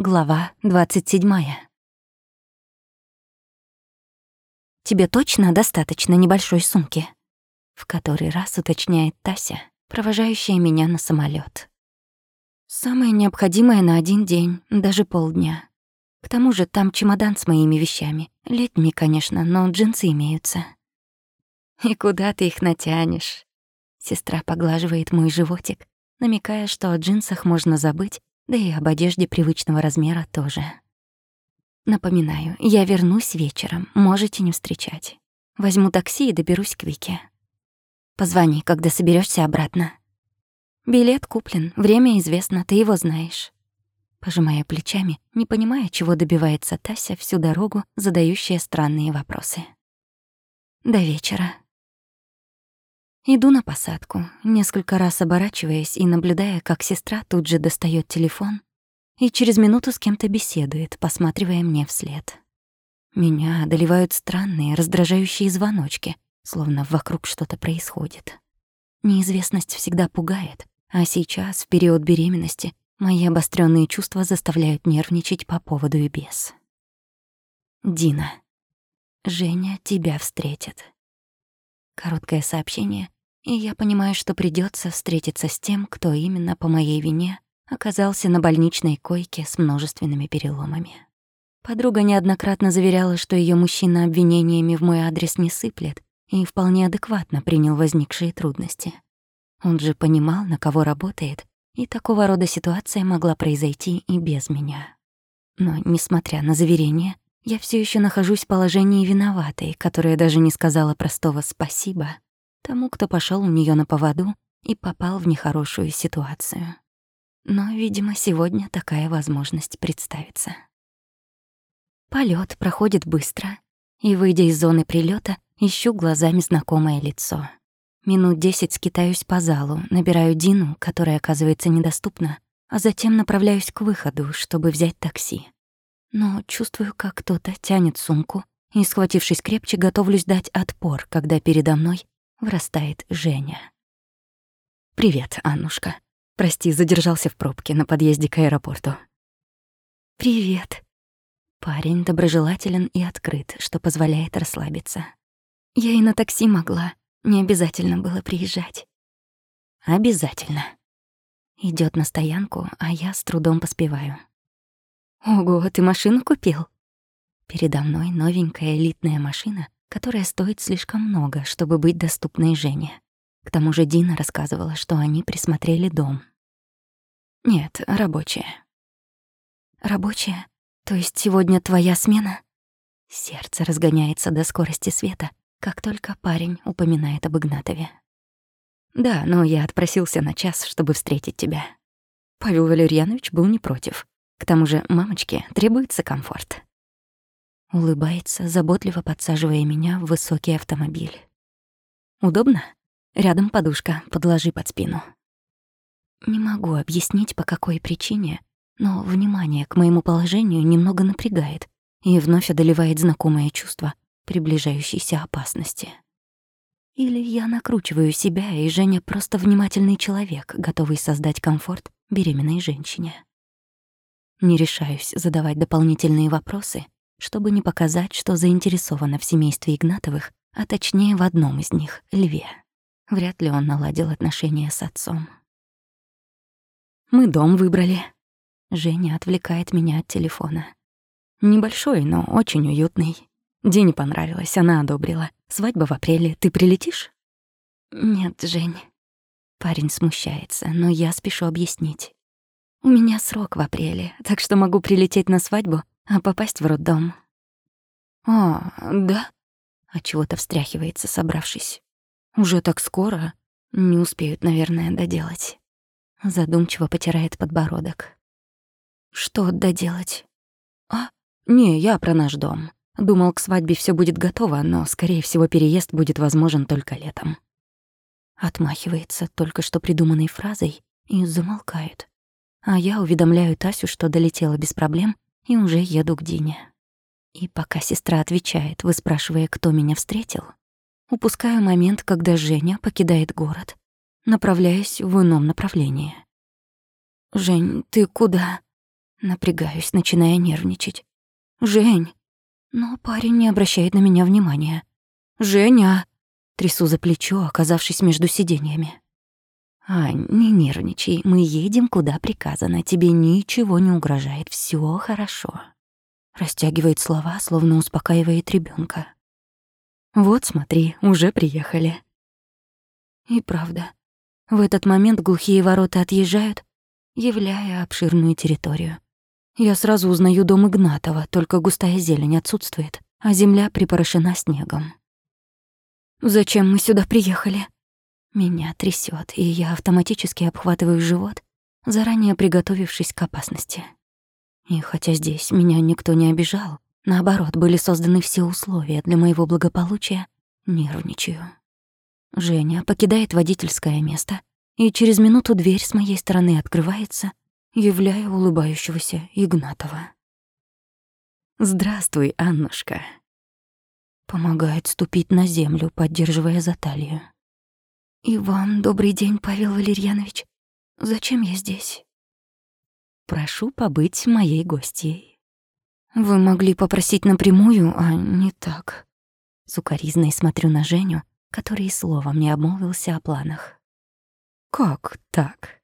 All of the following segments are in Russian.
Глава 27. «Тебе точно достаточно небольшой сумки?» В который раз уточняет Тася, провожающая меня на самолет. «Самое необходимое на один день, даже полдня. К тому же там чемодан с моими вещами. Летними, конечно, но джинсы имеются». «И куда ты их натянешь? Сестра поглаживает мой животик, намекая, что о джинсах можно забыть да и об одежде привычного размера тоже. Напоминаю, я вернусь вечером, можете не встречать. Возьму такси и доберусь к Вике. Позвони, когда соберешься обратно. Билет куплен, время известно, ты его знаешь. Пожимая плечами, не понимая, чего добивается Тася всю дорогу, задающая странные вопросы. До вечера. Иду на посадку, несколько раз оборачиваясь и наблюдая, как сестра тут же достает телефон и через минуту с кем-то беседует, посматривая мне вслед. Меня одолевают странные, раздражающие звоночки, словно вокруг что-то происходит. Неизвестность всегда пугает, а сейчас, в период беременности, мои обостренные чувства заставляют нервничать по поводу и без. Дина. Женя тебя встретит. Короткое сообщение, и я понимаю, что придется встретиться с тем, кто именно по моей вине оказался на больничной койке с множественными переломами. Подруга неоднократно заверяла, что ее мужчина обвинениями в мой адрес не сыплет и вполне адекватно принял возникшие трудности. Он же понимал, на кого работает, и такого рода ситуация могла произойти и без меня. Но, несмотря на заверения, я все еще нахожусь в положении виноватой, которая даже не сказала простого «спасибо», тому, кто пошел у нее на поводу и попал в нехорошую ситуацию. Но, видимо, сегодня такая возможность представится. Полет проходит быстро, и, выйдя из зоны прилета, ищу глазами знакомое лицо. Минут десять скитаюсь по залу, набираю Дину, которая оказывается недоступна, а затем направляюсь к выходу, чтобы взять такси. Но чувствую, как кто-то тянет сумку, и, схватившись крепче, готовлюсь дать отпор, когда передо мной вырастает Женя. «Привет, Аннушка. Прости, задержался в пробке на подъезде к аэропорту». «Привет». Парень доброжелателен и открыт, что позволяет расслабиться. Я и на такси могла, не обязательно было приезжать. «Обязательно». Идёт на стоянку, а я с трудом поспеваю. «Ого, ты машину купил?» Передо мной новенькая элитная машина которая стоит слишком много, чтобы быть доступной Жене. К тому же Дина рассказывала, что они присмотрели дом. Нет, рабочая. Рабочая? То есть сегодня твоя смена? Сердце разгоняется до скорости света, как только парень упоминает об Игнатове. Да, но я отпросился на час, чтобы встретить тебя. Павел Валерьянович был не против. К тому же мамочке требуется комфорт. Улыбается, заботливо подсаживая меня в высокий автомобиль. Удобно? Рядом подушка, подложи под спину. Не могу объяснить, по какой причине, но внимание к моему положению немного напрягает и вновь одолевает знакомое чувство приближающейся опасности. Или я накручиваю себя, и Женя просто внимательный человек, готовый создать комфорт беременной женщине. Не решаюсь задавать дополнительные вопросы — чтобы не показать, что заинтересована в семействе Игнатовых, а точнее в одном из них — Льве. Вряд ли он наладил отношения с отцом. «Мы дом выбрали». Женя отвлекает меня от телефона. Небольшой, но очень уютный. Дине понравилось, она одобрила. Свадьба в апреле. Ты прилетишь? Нет, Жень. Парень смущается, но я спешу объяснить. У меня срок в апреле, так что могу прилететь на свадьбу, а попасть в роддом. «О, да?» А чего-то встряхивается, собравшись. «Уже так скоро? Не успеют, наверное, доделать». Задумчиво потирает подбородок. «Что доделать?» «А? Не, я про наш дом. Думал, к свадьбе все будет готово, но, скорее всего, переезд будет возможен только летом». Отмахивается только что придуманной фразой и замолкает. А я уведомляю Тасю, что долетела без проблем и уже еду к Дине. И пока сестра отвечает, выспрашивая, кто меня встретил, упускаю момент, когда Женя покидает город, направляясь в ином направлении. «Жень, ты куда?» Напрягаюсь, начиная нервничать. «Жень!» Но парень не обращает на меня внимания. «Женя!» Трясу за плечо, оказавшись между сиденьями. «Ань, не нервничай, мы едем куда приказано, тебе ничего не угрожает, все хорошо». Растягивает слова, словно успокаивает ребенка. «Вот смотри, уже приехали». И правда, в этот момент глухие ворота отъезжают, являя обширную территорию. Я сразу узнаю дом Игнатова, только густая зелень отсутствует, а земля припорошена снегом. «Зачем мы сюда приехали?» Меня трясет, и я автоматически обхватываю живот, заранее приготовившись к опасности. И хотя здесь меня никто не обижал, наоборот, были созданы все условия для моего благополучия, нервничаю. Женя покидает водительское место, и через минуту дверь с моей стороны открывается, являя улыбающегося Игнатова. «Здравствуй, Аннушка». Помогает ступить на землю, поддерживая за талию. «И вам добрый день, Павел Валерьянович. Зачем я здесь?» «Прошу побыть моей гостьей». «Вы могли попросить напрямую, а не так». Сукаризной смотрю на Женю, который и словом не обмолвился о планах. «Как так?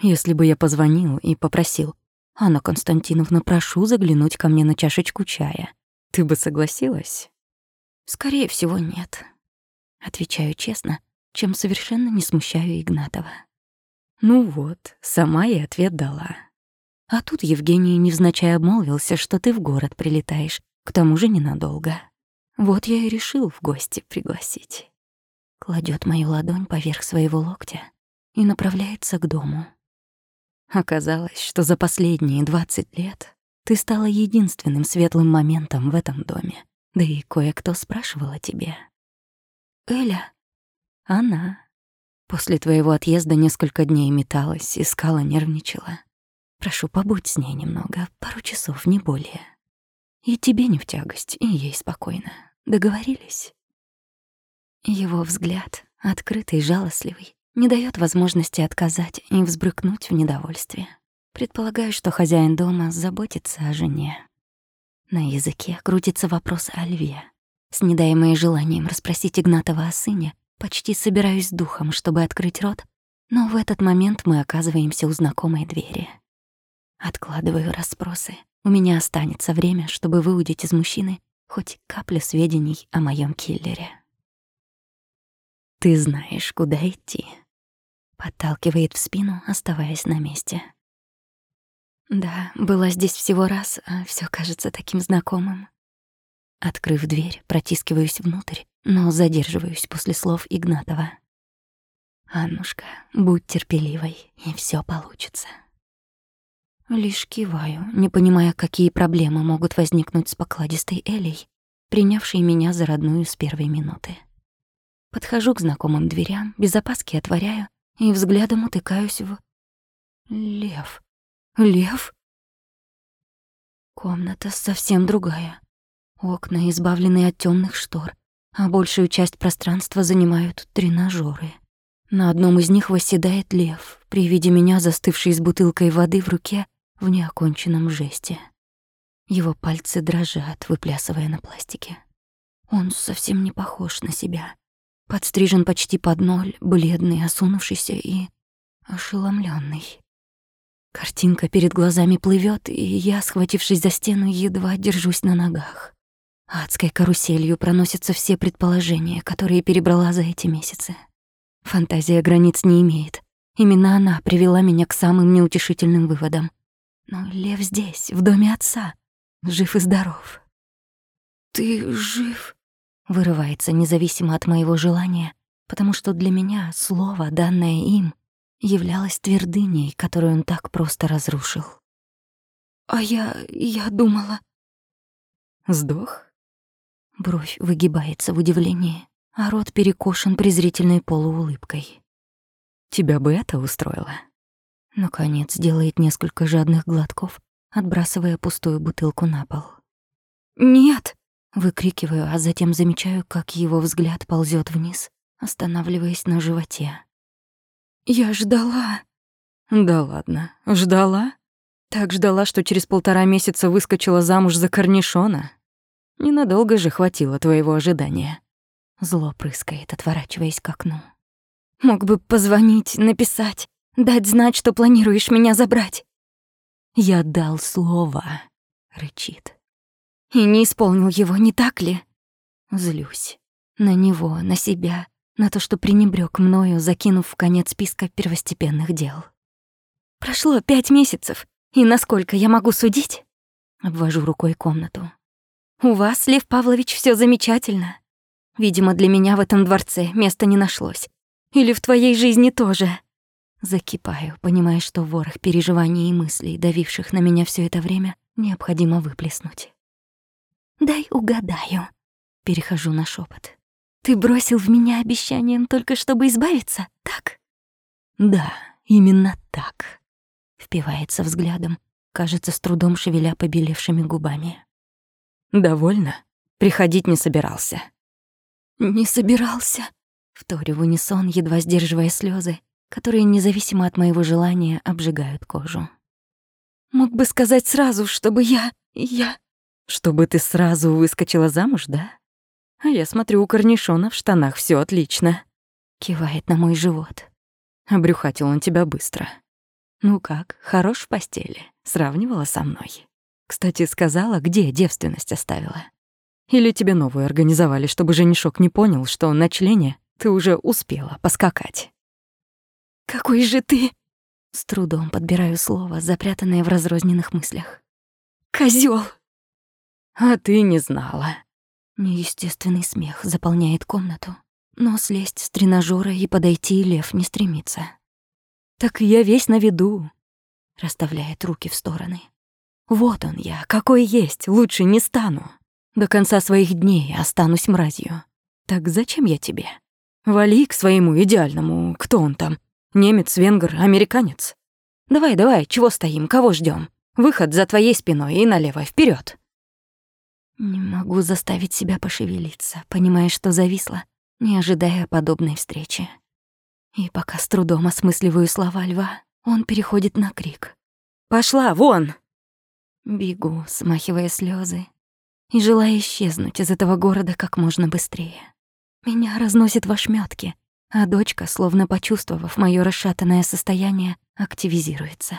Если бы я позвонил и попросил, «Анна Константиновна, прошу заглянуть ко мне на чашечку чая», ты бы согласилась?» «Скорее всего, нет». Отвечаю честно, чем совершенно не смущаю Игнатова. Ну вот, сама и ответ дала. А тут Евгений невзначай обмолвился, что ты в город прилетаешь, к тому же ненадолго. Вот я и решил в гости пригласить. Кладет мою ладонь поверх своего локтя и направляется к дому. Оказалось, что за последние двадцать лет ты стала единственным светлым моментом в этом доме. Да и кое-кто спрашивал о тебе. «Эля?» Она. После твоего отъезда несколько дней металась, искала, нервничала. Прошу, побудь с ней немного, пару часов, не более. И тебе не в тягость, и ей спокойно. Договорились? Его взгляд, открытый, жалостливый, не дает возможности отказать и взбрыкнуть в недовольстве. Предполагаю, что хозяин дома заботится о жене. На языке крутится вопрос о льве. С недаемое желанием расспросить Игнатова о сыне, Почти собираюсь духом, чтобы открыть рот, но в этот момент мы оказываемся у знакомой двери. Откладываю расспросы. У меня останется время, чтобы выудить из мужчины хоть каплю сведений о моем киллере. «Ты знаешь, куда идти», — подталкивает в спину, оставаясь на месте. Да, была здесь всего раз, а все кажется таким знакомым. Открыв дверь, протискиваюсь внутрь но задерживаюсь после слов Игнатова. «Аннушка, будь терпеливой, и все получится». Лишь киваю, не понимая, какие проблемы могут возникнуть с покладистой Элей, принявшей меня за родную с первой минуты. Подхожу к знакомым дверям, без опаски отворяю и взглядом утыкаюсь в... Лев. Лев? Комната совсем другая. Окна, избавленные от темных штор, а большую часть пространства занимают тренажеры. На одном из них восседает лев, при виде меня застывший с бутылкой воды в руке в неоконченном жесте. Его пальцы дрожат, выплясывая на пластике. Он совсем не похож на себя. Подстрижен почти под ноль, бледный, осунувшийся и ошеломленный. Картинка перед глазами плывет, и я, схватившись за стену, едва держусь на ногах. Адской каруселью проносятся все предположения, которые перебрала за эти месяцы. Фантазия границ не имеет. Именно она привела меня к самым неутешительным выводам. Но Лев здесь, в доме отца, жив и здоров. «Ты жив?» — вырывается независимо от моего желания, потому что для меня слово, данное им, являлось твердыней, которую он так просто разрушил. «А я... я думала...» «Сдох?» Бровь выгибается в удивлении, а рот перекошен презрительной полуулыбкой. «Тебя бы это устроило?» Наконец делает несколько жадных глотков, отбрасывая пустую бутылку на пол. «Нет!» — выкрикиваю, а затем замечаю, как его взгляд ползет вниз, останавливаясь на животе. «Я ждала!» «Да ладно, ждала?» Так ждала, что через полтора месяца выскочила замуж за корнишона. Ненадолго же хватило твоего ожидания. Зло прыскает, отворачиваясь к окну. Мог бы позвонить, написать, дать знать, что планируешь меня забрать. Я дал слово, рычит. И не исполнил его, не так ли? Злюсь. На него, на себя, на то, что пренебрег мною, закинув в конец списка первостепенных дел. Прошло пять месяцев, и насколько я могу судить? Обвожу рукой комнату. У вас, Лев Павлович, все замечательно. Видимо, для меня в этом дворце места не нашлось. Или в твоей жизни тоже. Закипаю, понимая, что ворох переживаний и мыслей, давивших на меня все это время, необходимо выплеснуть. «Дай угадаю», — перехожу на шепот. «Ты бросил в меня обещанием только чтобы избавиться, так?» «Да, именно так», — впивается взглядом, кажется, с трудом шевеля побелевшими губами. «Довольно? Приходить не собирался». «Не собирался», — вторю в унисон, едва сдерживая слезы, которые, независимо от моего желания, обжигают кожу. «Мог бы сказать сразу, чтобы я... я...» «Чтобы ты сразу выскочила замуж, да? А я смотрю, у корнишона в штанах все отлично». Кивает на мой живот. Обрюхатил он тебя быстро. «Ну как, хорош в постели?» Сравнивала со мной. Кстати, сказала, где девственность оставила. Или тебе новую организовали, чтобы женишок не понял, что на члене ты уже успела поскакать. «Какой же ты...» С трудом подбираю слово, запрятанное в разрозненных мыслях. «Козёл!» «А ты не знала». Неестественный смех заполняет комнату, но слезть с тренажера и подойти лев не стремится. «Так я весь на виду», — расставляет руки в стороны. «Вот он я, какой есть, лучше не стану. До конца своих дней останусь мразью. Так зачем я тебе? Вали к своему идеальному, кто он там, Немец, венгр, американец. Давай, давай, чего стоим, кого ждем? Выход за твоей спиной и налево, вперед. Не могу заставить себя пошевелиться, понимая, что зависла, не ожидая подобной встречи. И пока с трудом осмысливаю слова льва, он переходит на крик. «Пошла, вон!» Бегу, смахивая слезы и желая исчезнуть из этого города как можно быстрее. Меня разносит в ошметки, а дочка, словно почувствовав моё расшатанное состояние, активизируется.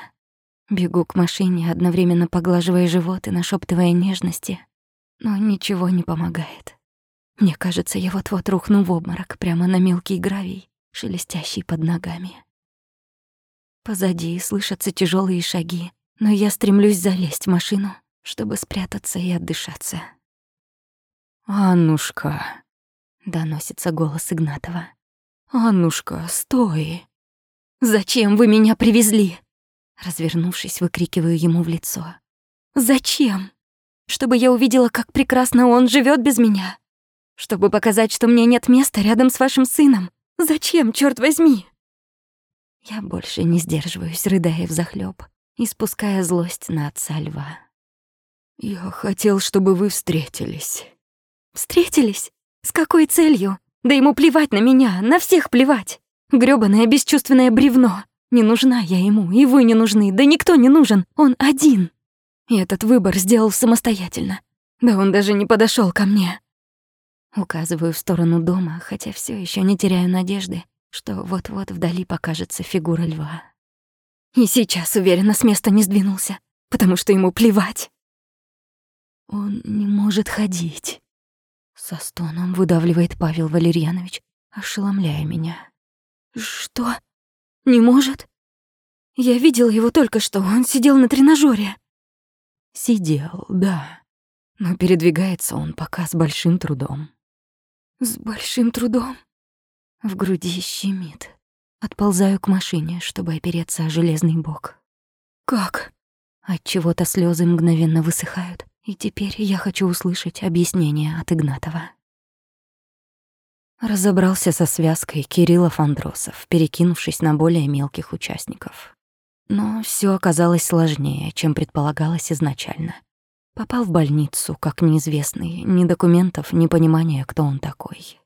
Бегу к машине, одновременно поглаживая живот и нашептывая нежности, но ничего не помогает. Мне кажется, я вот-вот рухну в обморок прямо на мелкий гравий, шелестящий под ногами. Позади слышатся тяжелые шаги, но я стремлюсь залезть в машину, чтобы спрятаться и отдышаться. «Аннушка», — доносится голос Игнатова. «Аннушка, стой!» «Зачем вы меня привезли?» Развернувшись, выкрикиваю ему в лицо. «Зачем? Чтобы я увидела, как прекрасно он живет без меня? Чтобы показать, что мне нет места рядом с вашим сыном? Зачем, черт возьми?» Я больше не сдерживаюсь, рыдая взахлёб и спуская злость на отца льва. «Я хотел, чтобы вы встретились». «Встретились? С какой целью?» Да ему плевать на меня, на всех плевать. Грёбаное бесчувственное бревно. Не нужна я ему, и вы не нужны, да никто не нужен, он один. И этот выбор сделал самостоятельно. Да он даже не подошел ко мне. Указываю в сторону дома, хотя все еще не теряю надежды, что вот-вот вдали покажется фигура льва. И сейчас уверенно с места не сдвинулся, потому что ему плевать. Он не может ходить. Со стоном выдавливает Павел Валерьянович, ошеломляя меня. «Что? Не может? Я видела его только что, он сидел на тренажере. «Сидел, да. Но передвигается он пока с большим трудом». «С большим трудом?» В груди щемит. Отползаю к машине, чтобы опереться о железный бок. «Как?» От чего то слезы мгновенно высыхают, и теперь я хочу услышать объяснение от Игнатова. Разобрался со связкой Кириллов Андросов, перекинувшись на более мелких участников. Но все оказалось сложнее, чем предполагалось изначально. Попал в больницу, как неизвестный, ни документов, ни понимания, кто он такой.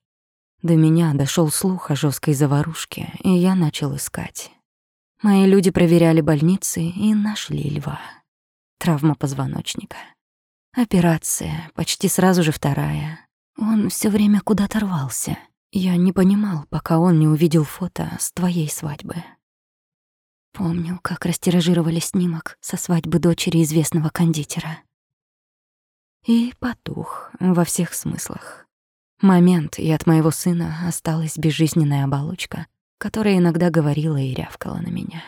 До меня дошел слух о жесткой заварушке, и я начал искать. Мои люди проверяли больницы и нашли льва. Травма позвоночника. Операция, почти сразу же вторая. Он все время куда-то рвался. Я не понимал, пока он не увидел фото с твоей свадьбы. Помню, как растиражировали снимок со свадьбы дочери известного кондитера. И потух во всех смыслах. Момент, и от моего сына осталась безжизненная оболочка, которая иногда говорила и рявкала на меня.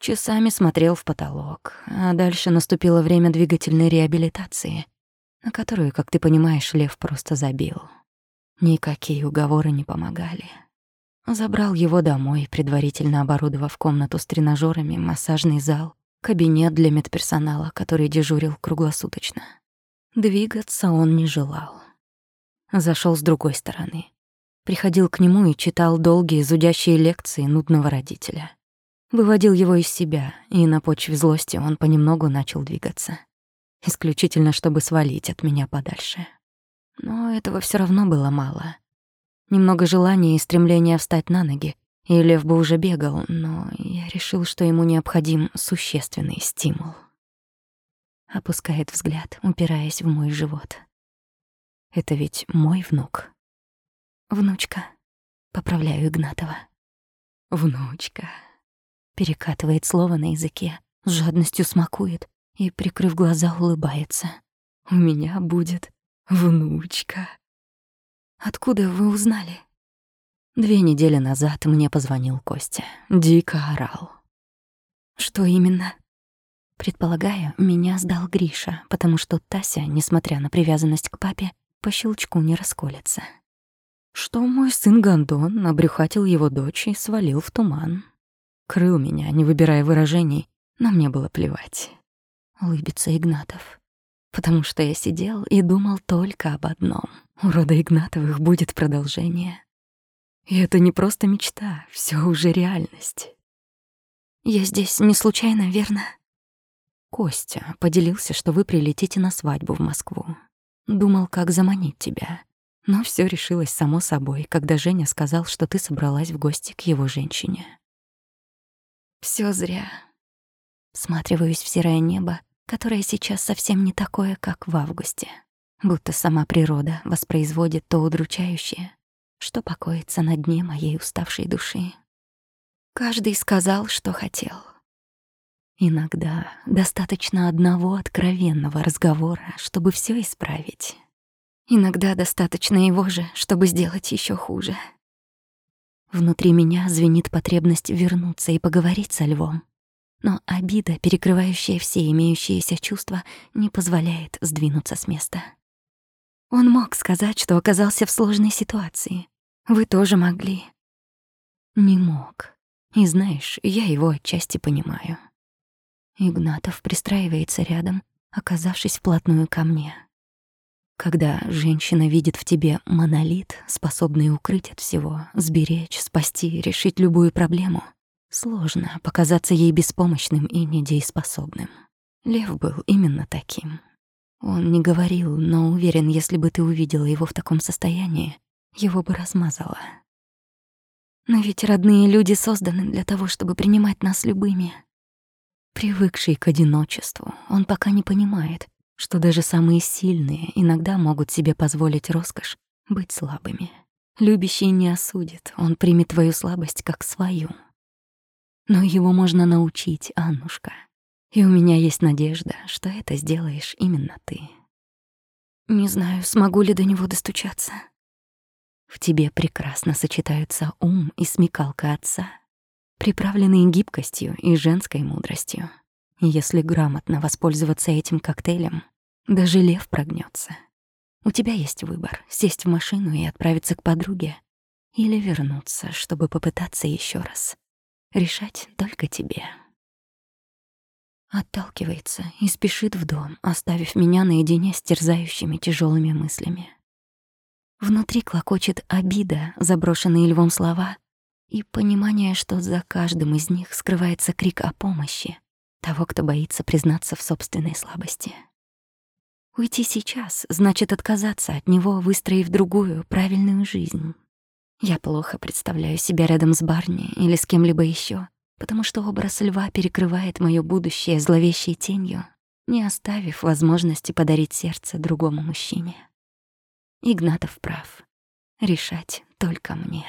Часами смотрел в потолок, а дальше наступило время двигательной реабилитации, на которую, как ты понимаешь, Лев просто забил. Никакие уговоры не помогали. Забрал его домой, предварительно оборудовав комнату с тренажерами, массажный зал, кабинет для медперсонала, который дежурил круглосуточно. Двигаться он не желал. Зашел с другой стороны. Приходил к нему и читал долгие зудящие лекции нудного родителя. Выводил его из себя, и на почве злости он понемногу начал двигаться. Исключительно, чтобы свалить от меня подальше. Но этого все равно было мало. Немного желания и стремления встать на ноги, и Лев бы уже бегал, но я решил, что ему необходим существенный стимул. Опускает взгляд, упираясь в мой живот. Это ведь мой внук. Внучка. Поправляю Игнатова. Внучка. Перекатывает слово на языке, с жадностью смакует и, прикрыв глаза, улыбается. У меня будет внучка. Откуда вы узнали? Две недели назад мне позвонил Костя. Дико орал. Что именно? Предполагаю, меня сдал Гриша, потому что Тася, несмотря на привязанность к папе, по щелчку не расколется. Что мой сын Гондон обрюхатил его дочь и свалил в туман. Крыл меня, не выбирая выражений, но мне было плевать. Улыбится Игнатов потому что я сидел и думал только об одном. У рода Игнатовых будет продолжение. И это не просто мечта, все уже реальность. Я здесь не случайно, верно? Костя поделился, что вы прилетите на свадьбу в Москву. Думал, как заманить тебя. Но все решилось само собой, когда Женя сказал, что ты собралась в гости к его женщине. Все зря. Сматриваюсь в серое небо которое сейчас совсем не такое, как в августе. Будто сама природа воспроизводит то удручающее, что покоится на дне моей уставшей души. Каждый сказал, что хотел. Иногда достаточно одного откровенного разговора, чтобы все исправить. Иногда достаточно его же, чтобы сделать еще хуже. Внутри меня звенит потребность вернуться и поговорить со львом, но обида, перекрывающая все имеющиеся чувства, не позволяет сдвинуться с места. Он мог сказать, что оказался в сложной ситуации. Вы тоже могли. Не мог. И знаешь, я его отчасти понимаю. Игнатов пристраивается рядом, оказавшись вплотную ко мне. Когда женщина видит в тебе монолит, способный укрыть от всего, сберечь, спасти, решить любую проблему — Сложно показаться ей беспомощным и недееспособным. Лев был именно таким. Он не говорил, но уверен, если бы ты увидела его в таком состоянии, его бы размазало. Но ведь родные люди созданы для того, чтобы принимать нас любыми. Привыкший к одиночеству, он пока не понимает, что даже самые сильные иногда могут себе позволить роскошь быть слабыми. Любящий не осудит, он примет твою слабость как свою. Но его можно научить, Аннушка. И у меня есть надежда, что это сделаешь именно ты. Не знаю, смогу ли до него достучаться. В тебе прекрасно сочетаются ум и смекалка отца, приправленные гибкостью и женской мудростью. Если грамотно воспользоваться этим коктейлем, даже лев прогнется. У тебя есть выбор — сесть в машину и отправиться к подруге или вернуться, чтобы попытаться еще раз. Решать только тебе. Отталкивается и спешит в дом, оставив меня наедине с терзающими тяжелыми мыслями. Внутри клокочет обида, заброшенные львом слова, и понимание, что за каждым из них скрывается крик о помощи того, кто боится признаться в собственной слабости. Уйти сейчас значит отказаться от него, выстроив другую, правильную жизнь. Я плохо представляю себя рядом с Барни или с кем-либо еще, потому что образ льва перекрывает моё будущее зловещей тенью, не оставив возможности подарить сердце другому мужчине. Игнатов прав. Решать только мне.